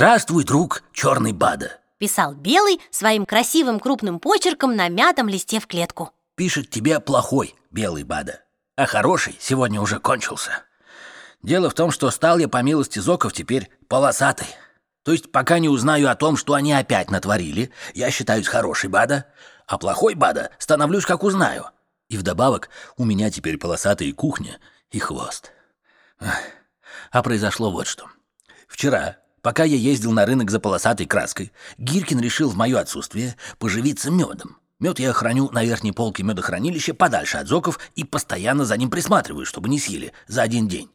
Здравствуй, друг, черный Бада Писал Белый своим красивым крупным почерком на мятом листе в клетку Пишет тебе плохой, Белый Бада А хороший сегодня уже кончился Дело в том, что стал я по милости Зоков теперь полосатый то есть пока не узнаю о том, что они опять натворили, я считаюсь хороший Бада, а плохой Бада становлюсь, как узнаю. И вдобавок у меня теперь полосатая кухня и хвост. А произошло вот что. Вчера, пока я ездил на рынок за полосатой краской, Гиркин решил в мое отсутствие поживиться медом. Мед я храню на верхней полке медохранилища подальше от зоков и постоянно за ним присматриваю, чтобы не съели за один день.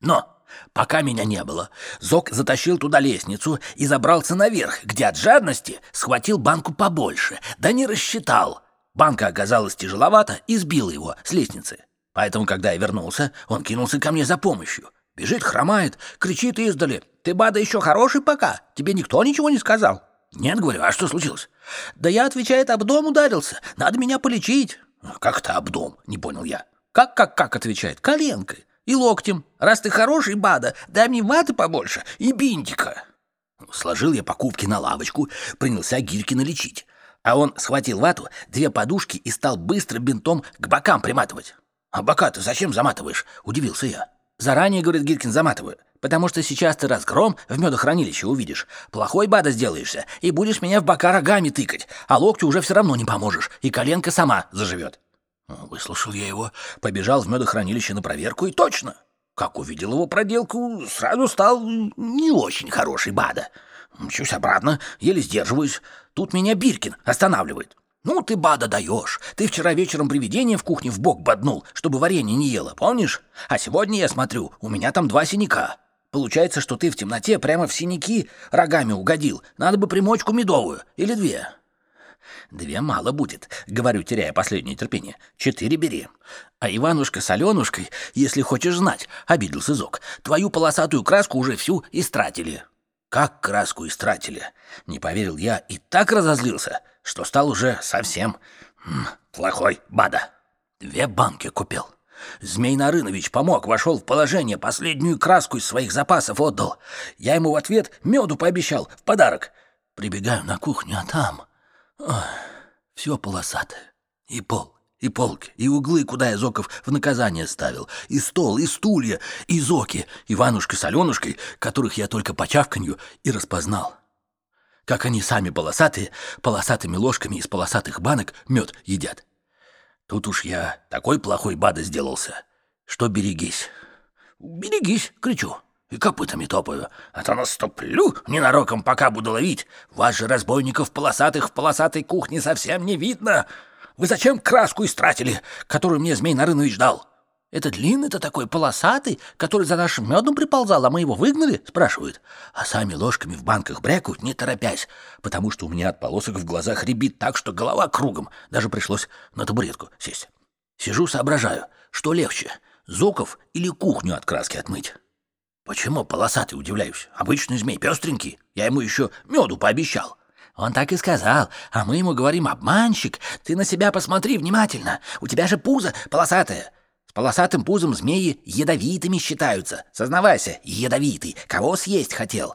Но Пока меня не было, Зок затащил туда лестницу и забрался наверх, где от жадности схватил банку побольше, да не рассчитал. Банка оказалась тяжеловата и сбила его с лестницы. Поэтому, когда я вернулся, он кинулся ко мне за помощью. Бежит, хромает, кричит издали. «Ты, Бада, еще хороший пока? Тебе никто ничего не сказал?» «Нет, говорю, а что случилось?» «Да я, отвечает, об дом ударился. Надо меня полечить». «Как это об дом?» — не понял я. «Как-как-как?» — отвечает. «Коленкой и локтем. Раз ты хороший, Бада, дай мне ваты побольше и бинтика». Сложил я покупки на лавочку, принялся Гирькина лечить. А он схватил вату, две подушки и стал быстро бинтом к бокам приматывать. «А бока ты зачем заматываешь?» — удивился я. «Заранее, — говорит Гиркин, — заматываю, потому что сейчас ты разгром в медохранилище увидишь. Плохой бада сделаешься и будешь меня в бока рогами тыкать, а локтю уже все равно не поможешь, и коленка сама заживет». Выслушал я его, побежал в медохранилище на проверку, и точно. Как увидел его проделку, сразу стал не очень хороший Бада. Мчусь обратно, еле сдерживаюсь. Тут меня Биркин останавливает. «Ну ты, Бада, даешь. Ты вчера вечером привидение в кухне в бок боднул, чтобы варенье не ела, помнишь? А сегодня я смотрю, у меня там два синяка. Получается, что ты в темноте прямо в синяки рогами угодил. Надо бы примочку медовую или две. Две мало будет, говорю, теряя последнее терпение. Четыре бери. А Иванушка с Аленушкой, если хочешь знать, обиделся Зок, твою полосатую краску уже всю истратили. Как краску истратили? Не поверил я и так разозлился, что стал уже совсем м, плохой бада. Две банки купил. Змей Нарынович помог, вошел в положение, последнюю краску из своих запасов отдал. Я ему в ответ меду пообещал в подарок. Прибегаю на кухню, а там... Ой, все полосатое. И пол, и полки, и углы, куда я Зоков в наказание ставил, и стол, и стулья, и Зоки, Иванушка с Аленушкой, которых я только по чавканью и распознал. Как они сами полосатые, полосатыми ложками из полосатых банок мед едят. Тут уж я такой плохой бада сделался, что берегись. «Берегись!» — кричу и копытами топаю, а то наступлю ненароком, пока буду ловить. Вас же, разбойников полосатых, в полосатой кухне совсем не видно. Вы зачем краску истратили, которую мне Змей Нарынович дал? Это длинный-то такой полосатый, который за нашим медом приползал, а мы его выгнали?» — спрашивают. А сами ложками в банках брякают, не торопясь, потому что у меня от полосок в глазах рябит так, что голова кругом. Даже пришлось на табуретку сесть. Сижу, соображаю, что легче, Зоков или кухню от краски отмыть. «Почему полосатый, удивляюсь? Обычный змей, пестренький. Я ему еще меду пообещал». Он так и сказал, а мы ему говорим, обманщик, ты на себя посмотри внимательно, у тебя же пузо полосатое. С полосатым пузом змеи ядовитыми считаются. Сознавайся, ядовитый, кого съесть хотел?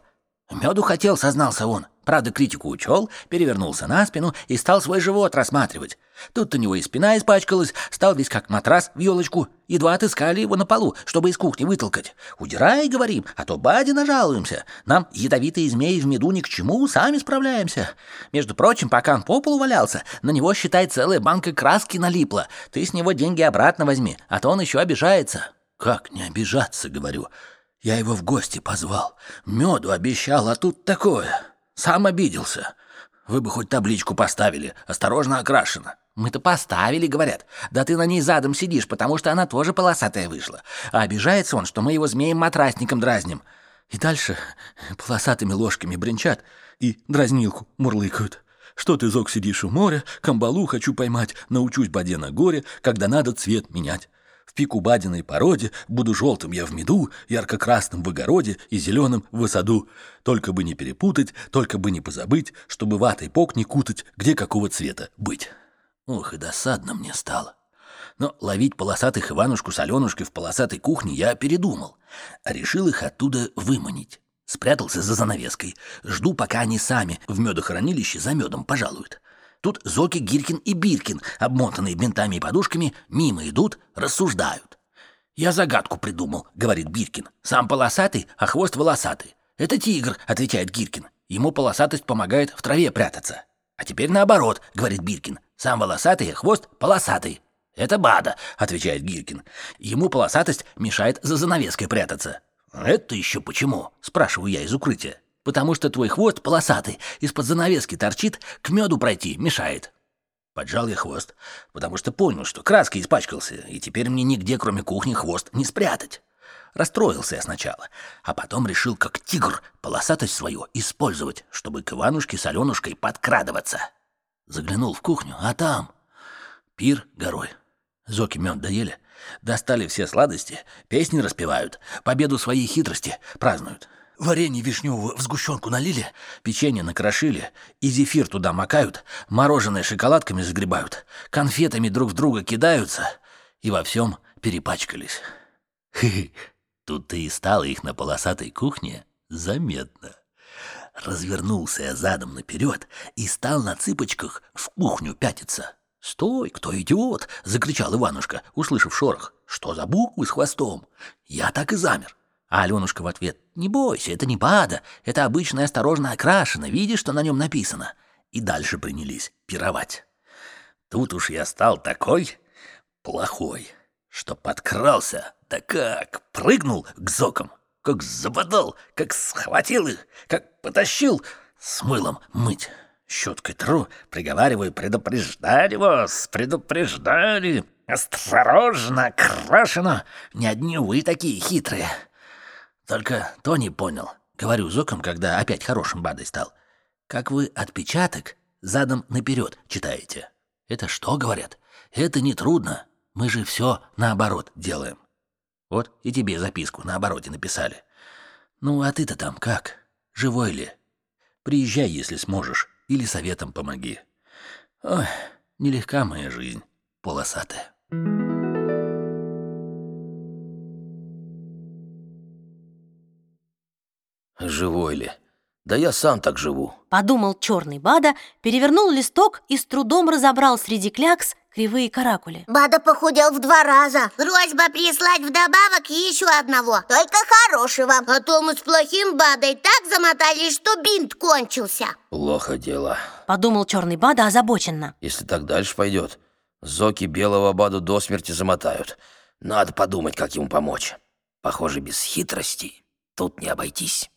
Меду хотел, сознался он. Правда, критику учел, перевернулся на спину и стал свой живот рассматривать. Тут у него и спина испачкалась, стал весь как матрас в елочку. Едва отыскали его на полу, чтобы из кухни вытолкать. «Удирай, — говорим, — а то баде нажалуемся. Нам ядовитые змеи в меду ни к чему, сами справляемся. Между прочим, пока он по полу валялся, на него, считай, целая банка краски налипла. Ты с него деньги обратно возьми, а то он еще обижается». «Как не обижаться, — говорю. Я его в гости позвал. Меду обещал, а тут такое». Сам обиделся. Вы бы хоть табличку поставили, осторожно окрашена. Мы-то поставили, говорят. Да ты на ней задом сидишь, потому что она тоже полосатая вышла. А обижается он, что мы его змеем-матрасником дразним. И дальше полосатыми ложками бренчат и дразнилку мурлыкают. Что ты, Зок, сидишь у моря, камбалу хочу поймать, научусь боде на горе, когда надо цвет менять. В пику бадиной породе буду желтым я в меду, ярко-красным в огороде и зеленым в саду. Только бы не перепутать, только бы не позабыть, чтобы ватой пок не кутать, где какого цвета быть. Ох, и досадно мне стало. Но ловить полосатых Иванушку с Аленушкой в полосатой кухне я передумал, а решил их оттуда выманить. Спрятался за занавеской. Жду, пока они сами в медохранилище за медом пожалуют. Тут Зоки, Гиркин и Биркин, обмотанные бинтами и подушками, мимо идут, рассуждают. «Я загадку придумал», — говорит Биркин. «Сам полосатый, а хвост волосатый». «Это тигр», — отвечает Гиркин. «Ему полосатость помогает в траве прятаться». «А теперь наоборот», — говорит Биркин. «Сам волосатый, а хвост полосатый». «Это Бада», — отвечает Гиркин. «Ему полосатость мешает за занавеской прятаться». «Это еще почему?» — спрашиваю я из укрытия. «Потому что твой хвост полосатый, из-под занавески торчит, к меду пройти мешает». Поджал я хвост, потому что понял, что краской испачкался, и теперь мне нигде, кроме кухни, хвост не спрятать. Расстроился я сначала, а потом решил, как тигр, полосатость свою использовать, чтобы к Иванушке с Аленушкой подкрадываться. Заглянул в кухню, а там пир горой. Зоки мед доели, достали все сладости, песни распевают, победу своей хитрости празднуют. Варенье вишневого в сгущенку налили, печенье накрошили, и зефир туда макают, мороженое шоколадками загребают, конфетами друг в друга кидаются и во всем перепачкались. Тут-то и стало их на полосатой кухне заметно. Развернулся я задом наперед и стал на цыпочках в кухню пятиться. «Стой, кто идиот!» — закричал Иванушка, услышав шорох. «Что за буквы с хвостом?» Я так и замер. А Аленушка в ответ «Не бойся, это не бада, это обычная осторожно окрашено, видишь, что на нем написано?» И дальше принялись пировать. Тут уж я стал такой плохой, что подкрался, да как, прыгнул к зокам, как забодал, как схватил их, как потащил с мылом мыть. Щеткой тру, приговариваю, предупреждали вас, предупреждали. Осторожно, крашено, не одни вы такие хитрые. Только то не понял, говорю зоком, когда опять хорошим бадой стал. Как вы отпечаток задом наперед читаете? Это что, говорят? Это не трудно. Мы же все наоборот делаем. Вот и тебе записку на обороте написали. Ну, а ты-то там как? Живой ли? Приезжай, если сможешь, или советом помоги. Ой, нелегка моя жизнь, полосатая. Живой ли? Да я сам так живу. Подумал черный Бада, перевернул листок и с трудом разобрал среди клякс кривые каракули. Бада похудел в два раза. Просьба прислать вдобавок еще одного, только хорошего. А то мы с плохим Бадой так замотались, что бинт кончился. Плохо дело. Подумал черный Бада озабоченно. Если так дальше пойдет, зоки белого Баду до смерти замотают. Надо подумать, как ему помочь. Похоже, без хитрости тут не обойтись.